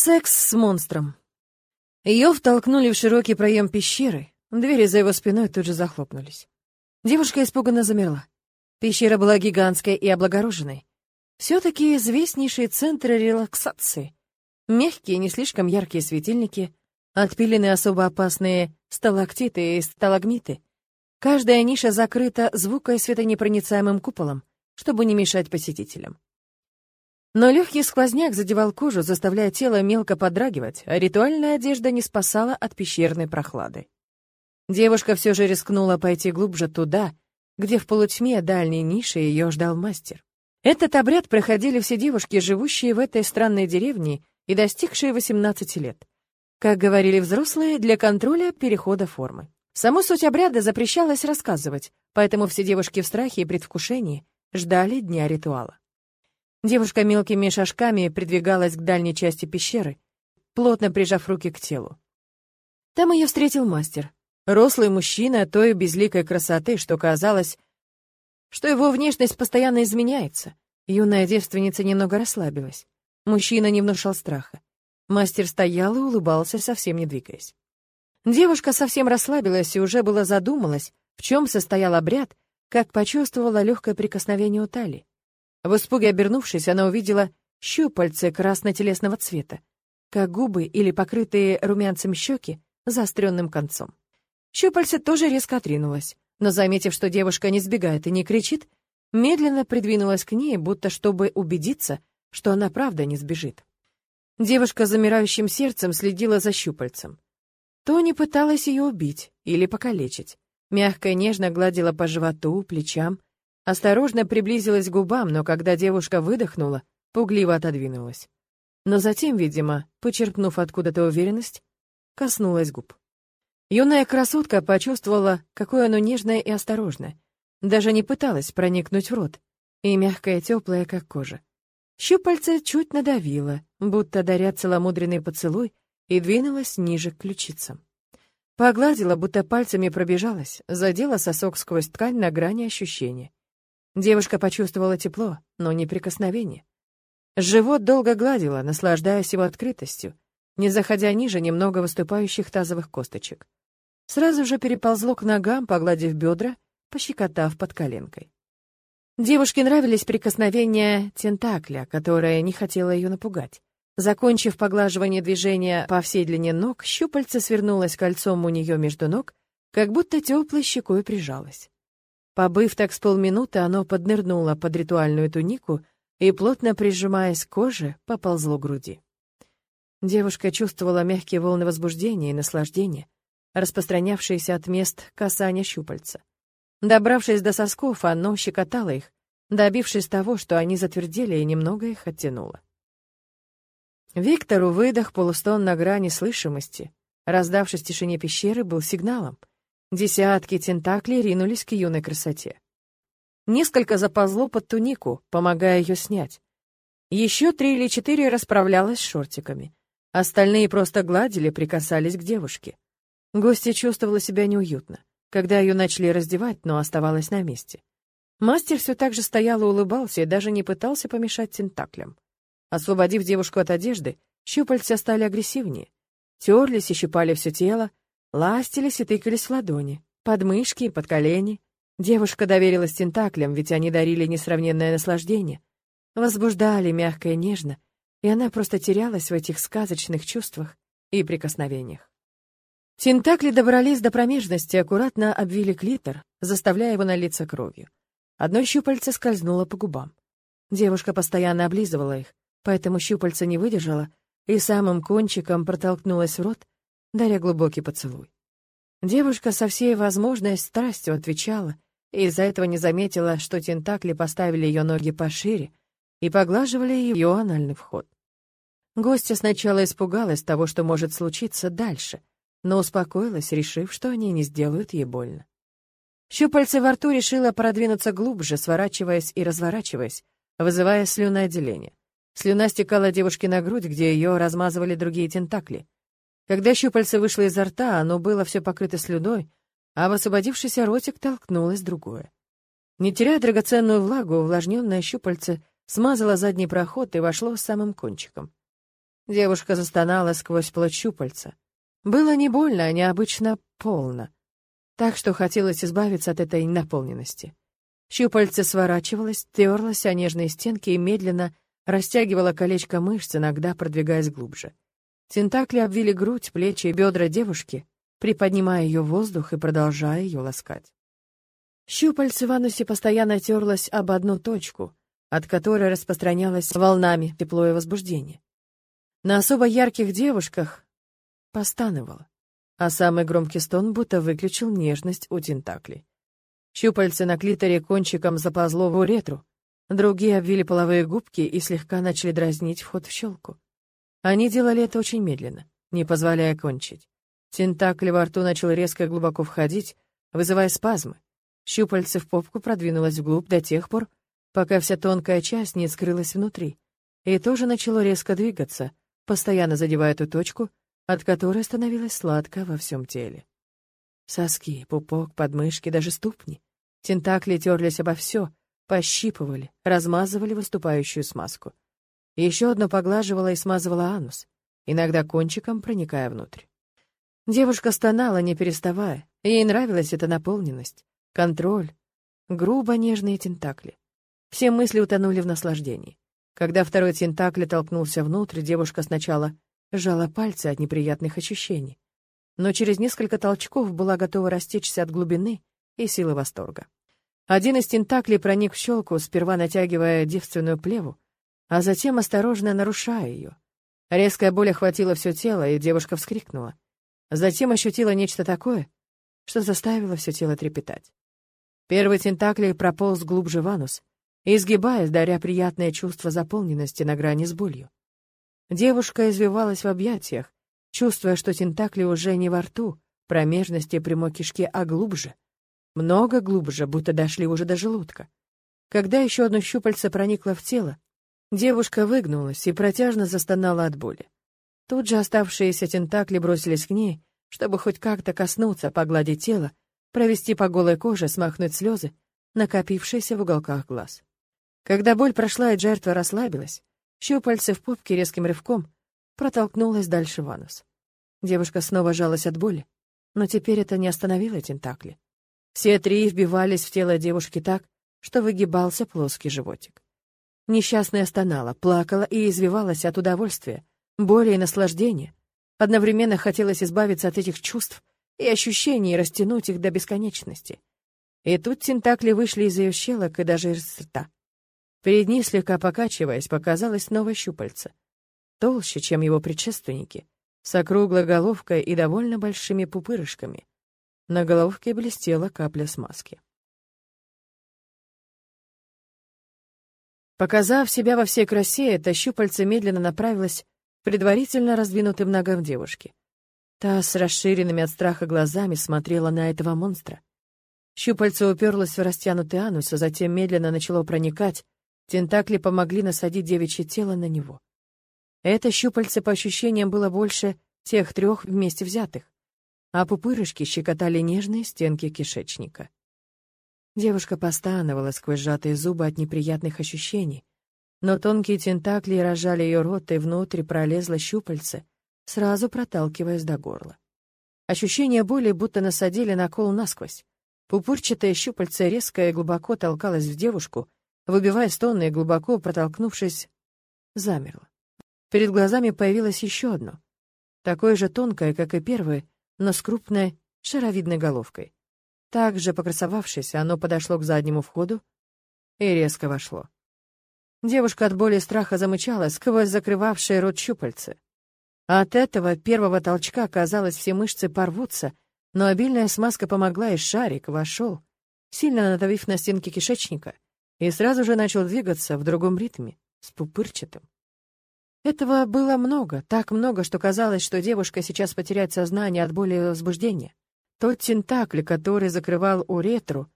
Секс с монстром. Ее втолкнули в широкий проем пещеры. Двери за его спиной тут же захлопнулись. Девушка испуганно замерла. Пещера была гигантской и облагороженной. Все-таки известнейшие центры релаксации. Мягкие, не слишком яркие светильники, отпилены особо опасные сталактиты и сталагмиты. Каждая ниша закрыта звуко- и светонепроницаемым куполом, чтобы не мешать посетителям. Но легкий сквозняк задевал кожу, заставляя тело мелко подрагивать, а ритуальная одежда не спасала от пещерной прохлады. Девушка все же рискнула пойти глубже туда, где в полутьме дальней ниши ее ждал мастер. Этот обряд проходили все девушки, живущие в этой странной деревне и достигшие 18 лет. Как говорили взрослые, для контроля перехода формы. Саму суть обряда запрещалось рассказывать, поэтому все девушки в страхе и предвкушении ждали дня ритуала. Девушка мелкими шажками придвигалась к дальней части пещеры, плотно прижав руки к телу. Там ее встретил мастер. Рослый мужчина той безликой красоты, что казалось, что его внешность постоянно изменяется. Юная девственница немного расслабилась. Мужчина не внушал страха. Мастер стоял и улыбался, совсем не двигаясь. Девушка совсем расслабилась и уже была задумалась, в чем состоял обряд, как почувствовала легкое прикосновение у талии. В испуге обернувшись, она увидела щупальце красно-телесного цвета, как губы или покрытые румянцем щеки заостренным концом. Щупальце тоже резко отринулось, но, заметив, что девушка не сбегает и не кричит, медленно придвинулась к ней, будто чтобы убедиться, что она правда не сбежит. Девушка замирающим сердцем следила за щупальцем. Тони пыталась ее убить или покалечить. Мягко и нежно гладила по животу, плечам, Осторожно приблизилась к губам, но когда девушка выдохнула, пугливо отодвинулась. Но затем, видимо, почерпнув откуда-то уверенность, коснулась губ. Юная красотка почувствовала, какое оно нежное и осторожное. Даже не пыталась проникнуть в рот. И мягкое, теплое, как кожа. Щупальце чуть надавило, будто даря целомудренный поцелуй, и двинулась ниже к ключицам. Погладила, будто пальцами пробежалась, задела сосок сквозь ткань на грани ощущения. Девушка почувствовала тепло, но не прикосновение. Живот долго гладила, наслаждаясь его открытостью, не заходя ниже немного выступающих тазовых косточек. Сразу же переползло к ногам, погладив бедра, пощекотав под коленкой. Девушке нравились прикосновения тентакля, которое не хотело ее напугать. Закончив поглаживание движения по всей длине ног, щупальце свернулось кольцом у нее между ног, как будто теплой щекой прижалось. Побыв так с полминуты, оно поднырнуло под ритуальную тунику и, плотно прижимаясь к коже, поползло к груди. Девушка чувствовала мягкие волны возбуждения и наслаждения, распространявшиеся от мест касания щупальца. Добравшись до сосков, оно щекотало их, добившись того, что они затвердели и немного их оттянуло. Виктору выдох полустон на грани слышимости, раздавшись в тишине пещеры, был сигналом — Десятки тентаклей ринулись к юной красоте. Несколько заползло под тунику, помогая ее снять. Еще три или четыре расправлялась с шортиками. Остальные просто гладили, прикасались к девушке. Гостья чувствовала себя неуютно, когда ее начали раздевать, но оставалась на месте. Мастер все так же стоял и улыбался, и даже не пытался помешать тентаклям. Освободив девушку от одежды, щупальца стали агрессивнее. Терлись и щипали все тело, Ластились и тыкались в ладони, под мышки и под колени. Девушка доверилась тентаклям, ведь они дарили несравненное наслаждение. Возбуждали мягко и нежно, и она просто терялась в этих сказочных чувствах и прикосновениях. Тентакли добрались до промежности, аккуратно обвили клитор, заставляя его налиться кровью. Одно щупальце скользнуло по губам. Девушка постоянно облизывала их, поэтому щупальце не выдержало и самым кончиком протолкнулась в рот, даря глубокий поцелуй. Девушка со всей возможной страстью отвечала, и из-за этого не заметила, что тентакли поставили ее ноги пошире и поглаживали ее анальный вход. Гостья сначала испугалась того, что может случиться дальше, но успокоилась, решив, что они не сделают ей больно. Щупальце во рту решила продвинуться глубже, сворачиваясь и разворачиваясь, вызывая слюноотделение. Слюна стекала девушке на грудь, где ее размазывали другие тентакли. Когда щупальце вышло изо рта, оно было все покрыто слюной, а в освободившийся ротик толкнулось другое. Не теряя драгоценную влагу, увлажненное щупальце смазало задний проход и вошло самым кончиком. Девушка застонала сквозь плоть щупальца. Было не больно, а необычно полно. Так что хотелось избавиться от этой наполненности. Щупальце сворачивалось, терлось о нежные стенки и медленно растягивало колечко мышц, иногда продвигаясь глубже. Тентакли обвили грудь, плечи и бедра девушки, приподнимая ее в воздух и продолжая ее ласкать. Щупальце в анусе постоянно терлось об одну точку, от которой распространялось волнами тепло и возбуждение. На особо ярких девушках постановало, а самый громкий стон будто выключил нежность у тентаклей. Щупальце на клиторе кончиком заползло в уретру, другие обвили половые губки и слегка начали дразнить вход в щелку. Они делали это очень медленно, не позволяя кончить. Тентакль во рту начал резко и глубоко входить, вызывая спазмы. Щупальце в попку продвинулось вглубь до тех пор, пока вся тонкая часть не скрылась внутри, и тоже начало резко двигаться, постоянно задевая ту точку, от которой становилось сладко во всем теле. Соски, пупок, подмышки, даже ступни. Тентакли терлись обо все, пощипывали, размазывали выступающую смазку. Еще одно поглаживало и смазывало анус, иногда кончиком проникая внутрь. Девушка стонала, не переставая. Ей нравилась эта наполненность, контроль, грубо нежные тентакли. Все мысли утонули в наслаждении. Когда второй тентакль толкнулся внутрь, девушка сначала сжала пальцы от неприятных ощущений, но через несколько толчков была готова растечься от глубины и силы восторга. Один из тентаклей проник в щелку, сперва натягивая девственную плеву, а затем осторожно нарушая ее. Резкая боль охватила все тело, и девушка вскрикнула. Затем ощутила нечто такое, что заставило все тело трепетать. Первый тентакль прополз глубже в анус, изгибаясь, даря приятное чувство заполненности на грани с болью. Девушка извивалась в объятиях, чувствуя, что тентакли уже не во рту, промежности прямой кишке, а глубже. Много глубже, будто дошли уже до желудка. Когда еще одно щупальце проникло в тело, Девушка выгнулась и протяжно застонала от боли. Тут же оставшиеся тентакли бросились к ней, чтобы хоть как-то коснуться, погладить тело, провести по голой коже, смахнуть слезы, накопившиеся в уголках глаз. Когда боль прошла и жертва расслабилась, щупальце в попке резким рывком протолкнулась дальше в анус. Девушка снова жалась от боли, но теперь это не остановило тентакли. Все три вбивались в тело девушки так, что выгибался плоский животик. Несчастная стонала, плакала и извивалась от удовольствия, боли и наслаждения. Одновременно хотелось избавиться от этих чувств и ощущений и растянуть их до бесконечности. И тут тентакли вышли из ее щелок и даже из рта. Перед ней, слегка покачиваясь, показалось новое щупальце. Толще, чем его предшественники, с округлой головкой и довольно большими пупырышками. На головке блестела капля смазки. Показав себя во всей красе, это щупальце медленно направилось к предварительно раздвинутым ногам девушки. Та с расширенными от страха глазами смотрела на этого монстра. Щупальце уперлось в растянутый анус, а затем медленно начало проникать. Тентакли помогли насадить девичье тело на него. Это щупальце, по ощущениям, было больше тех трех вместе взятых, а пупырышки щекотали нежные стенки кишечника. Девушка постановала сквозь сжатые зубы от неприятных ощущений, но тонкие тентакли рожали ее рот, и внутрь пролезло щупальце, сразу проталкиваясь до горла. Ощущение боли будто насадили на кол насквозь. Пупырчатое щупальце резко и глубоко толкалось в девушку, выбивая стоны и глубоко протолкнувшись, замерло. Перед глазами появилось еще одно, такое же тонкое, как и первое, но с крупной шаровидной головкой. Также покрасовавшись, оно подошло к заднему входу и резко вошло. Девушка от боли и страха замычала сквозь закрывавшие рот щупальцы. От этого первого толчка, казалось, все мышцы порвутся, но обильная смазка помогла, и шарик вошел, сильно надавив на стенки кишечника, и сразу же начал двигаться в другом ритме, с пупырчатым. Этого было много, так много, что казалось, что девушка сейчас потеряет сознание от боли и возбуждения. Тот тентакль, который закрывал уретру,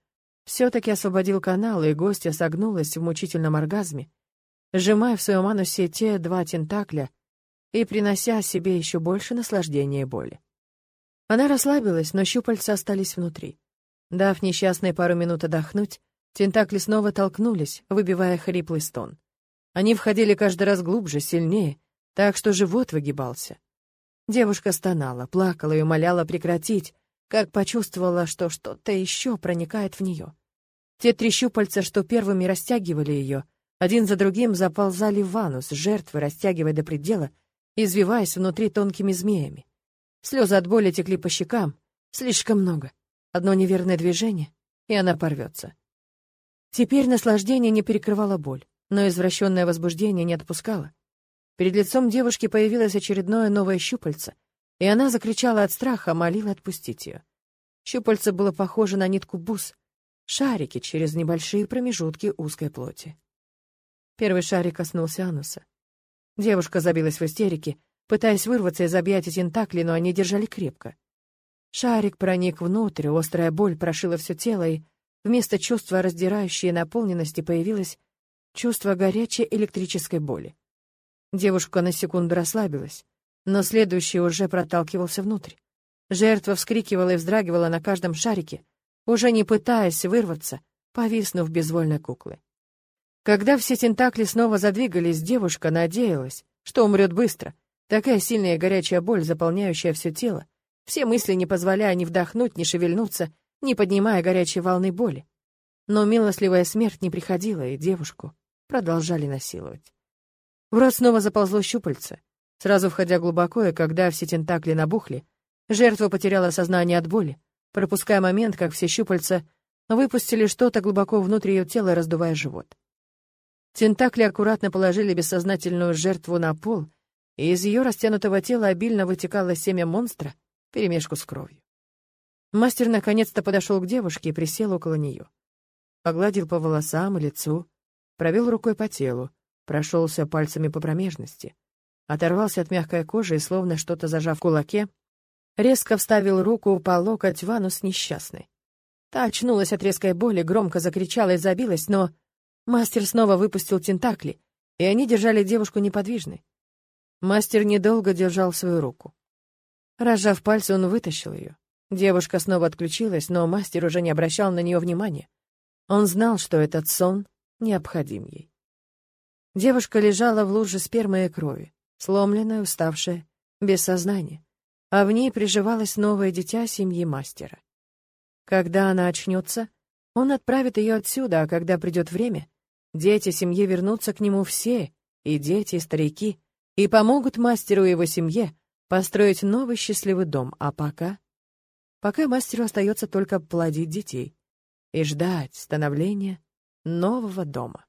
все-таки освободил канал, и гостья согнулась в мучительном оргазме, сжимая в своем анусе те два тентакля и принося себе еще больше наслаждения и боли. Она расслабилась, но щупальца остались внутри. Дав несчастной пару минут отдохнуть, тентакли снова толкнулись, выбивая хриплый стон. Они входили каждый раз глубже, сильнее, так что живот выгибался. Девушка стонала, плакала и умоляла прекратить, как почувствовала, что что-то еще проникает в нее. Те три щупальца, что первыми растягивали ее, один за другим заползали в анус, жертвы растягивая до предела, извиваясь внутри тонкими змеями. Слезы от боли текли по щекам, слишком много. Одно неверное движение, и она порвется. Теперь наслаждение не перекрывало боль, но извращенное возбуждение не отпускало. Перед лицом девушки появилось очередное новое щупальце, и она закричала от страха, молила отпустить ее. Щупальце было похоже на нитку бус, шарики через небольшие промежутки узкой плоти. Первый шарик коснулся ануса. Девушка забилась в истерике, пытаясь вырваться из объятий тентакли, но они держали крепко. Шарик проник внутрь, острая боль прошила все тело, и вместо чувства раздирающей наполненности появилось чувство горячей электрической боли. Девушка на секунду расслабилась, но следующий уже проталкивался внутрь. Жертва вскрикивала и вздрагивала на каждом шарике, уже не пытаясь вырваться, повиснув безвольной куклы. Когда все тентакли снова задвигались, девушка надеялась, что умрет быстро. Такая сильная горячая боль, заполняющая все тело, все мысли не позволяя ни вдохнуть, ни шевельнуться, не поднимая горячей волны боли. Но милостливая смерть не приходила, и девушку продолжали насиловать. В рот снова заползло щупальце. Сразу входя глубоко, и когда все тентакли набухли, жертва потеряла сознание от боли, пропуская момент, как все щупальца выпустили что-то глубоко внутрь ее тела, раздувая живот. Тентакли аккуратно положили бессознательную жертву на пол, и из ее растянутого тела обильно вытекало семя монстра, перемешку с кровью. Мастер наконец-то подошел к девушке и присел около нее. Погладил по волосам и лицу, провел рукой по телу, прошелся пальцами по промежности, оторвался от мягкой кожи и, словно что-то зажав в кулаке, резко вставил руку по локоть в анус несчастной. Та очнулась от резкой боли, громко закричала и забилась, но мастер снова выпустил тентакли, и они держали девушку неподвижной. Мастер недолго держал свою руку. Разжав пальцы, он вытащил ее. Девушка снова отключилась, но мастер уже не обращал на нее внимания. Он знал, что этот сон необходим ей. Девушка лежала в луже спермы и крови, сломленная, уставшая, без сознания, а в ней приживалось новое дитя семьи мастера. Когда она очнется, он отправит ее отсюда, а когда придет время, дети семьи вернутся к нему все, и дети, и старики, и помогут мастеру и его семье построить новый счастливый дом, а пока... Пока мастеру остается только плодить детей и ждать становления нового дома.